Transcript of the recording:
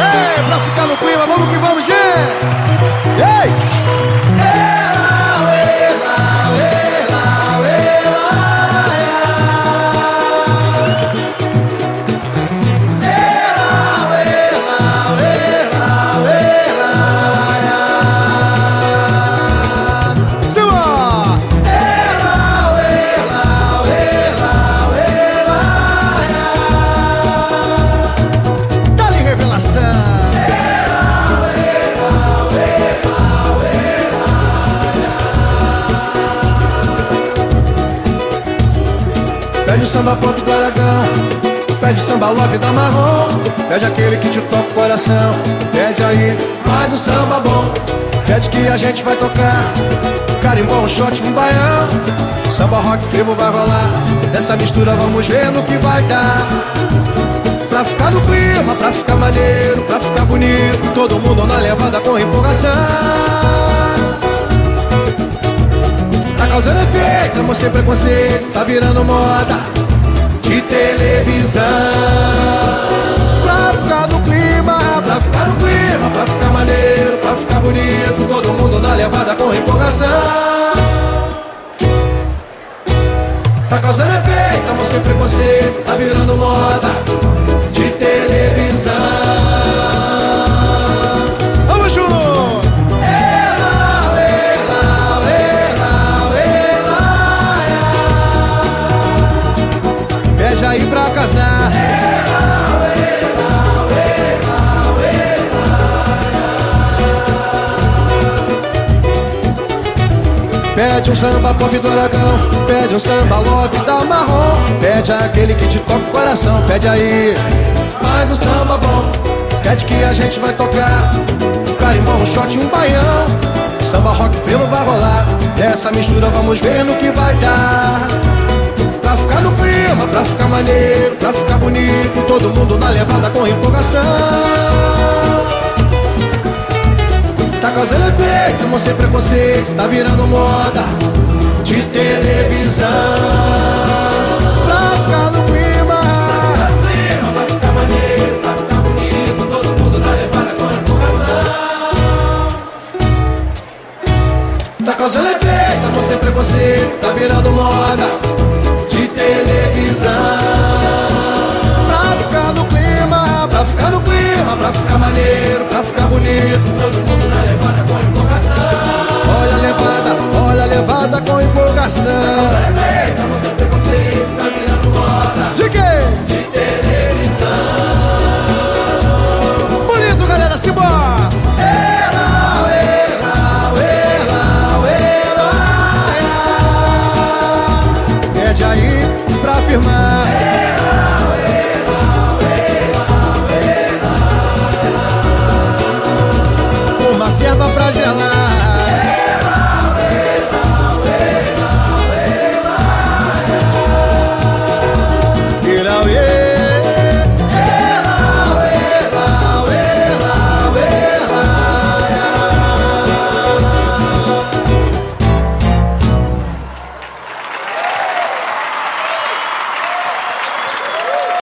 Ei, pra ficar no clima, vamos que vamos, gente! Ei! Pede o samba pop do Aragão. Pede samba love da marrom. Pede aquele que te toca o coração. Pede aí mais um samba bom. Pede que a gente vai tocar. Carimbó, um shot, um baião. Samba rock frevo vai rolar. Dessa mistura vamos ver no que vai dar. Pra ficar no clima, pra ficar maneiro Pra ficar bonito. Todo mundo na levada com empolgação causando efeito, amor sem preconceito Tá virando moda de televisão. Pra ficar no clima, pra ficar no clima Pra ficar maneiro, pra ficar bonito Todo mundo na levada com empolgação. Tá causando efeito, amor sem preconceito Tá virando moda Pede um samba pop do Aragão. Pede um samba love da marrom Pede aquele que te toca o coração Pede aí. Mais um samba bom Pede que a gente vai tocar. Carimbão, um shot e um baião. Samba rock pelo vai rolar. Nessa mistura vamos ver no que vai dar. Pra ficar no clima, pra ficar maneiro, pra ficar bonito Todo mundo na levada com empolgação Tá causando efeito, amor pra você, Tá virando moda de televisão. Pra ficar no clima. Pra ficar maneiro Pra ficar bonito, todo mundo tá levado com empolgação Tá causando efeito, amor pra você, Tá virando moda de televisão. Pra ficar no clima, pra ficar maneiro, pra ficar bonito. coração.